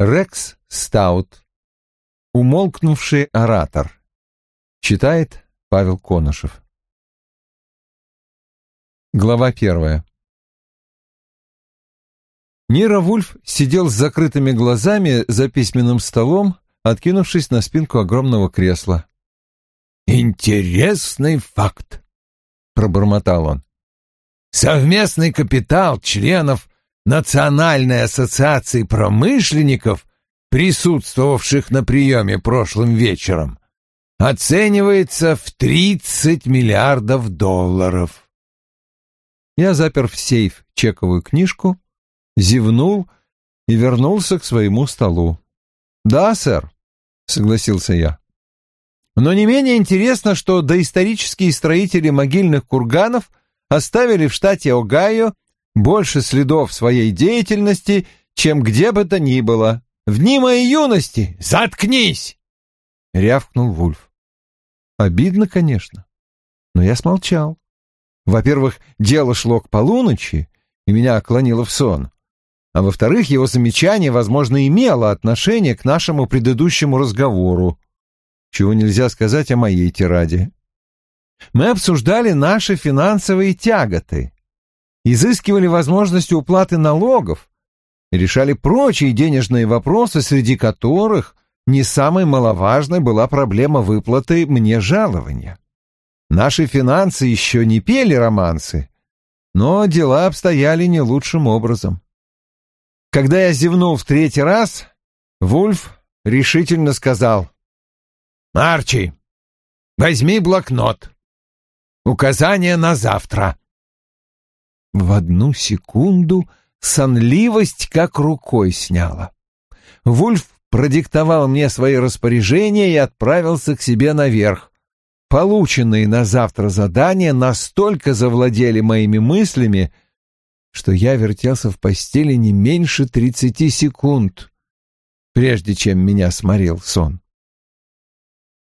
Рекс Стаут. Умолкнувший оратор. Читает Павел Конышев. Глава первая. Нира Вульф сидел с закрытыми глазами за письменным столом, откинувшись на спинку огромного кресла. «Интересный факт», — пробормотал он. «Совместный капитал членов Национальной ассоциации промышленников, присутствовавших на приеме прошлым вечером, оценивается в 30 миллиардов долларов». Я запер в сейф чековую книжку, зевнул и вернулся к своему столу. «Да, сэр», — согласился я. «Но не менее интересно, что доисторические строители могильных курганов оставили в штате Огайо больше следов своей деятельности, чем где бы то ни было. В дни моей юности! Заткнись!» — рявкнул Вульф. Обидно, конечно, но я смолчал. Во-первых, дело шло к полуночи, и меня клонило в сон а во-вторых, его замечание, возможно, имело отношение к нашему предыдущему разговору, чего нельзя сказать о моей тираде. Мы обсуждали наши финансовые тяготы, изыскивали возможности уплаты налогов и решали прочие денежные вопросы, среди которых не самой маловажной была проблема выплаты мне жалования. Наши финансы еще не пели романсы, но дела обстояли не лучшим образом. Когда я зевнул в третий раз, Вульф решительно сказал. «Арчи, возьми блокнот. Указание на завтра». В одну секунду сонливость как рукой сняла. Вульф продиктовал мне свои распоряжения и отправился к себе наверх. Полученные на завтра задания настолько завладели моими мыслями, что я вертелся в постели не меньше тридцати секунд, прежде чем меня сморил сон.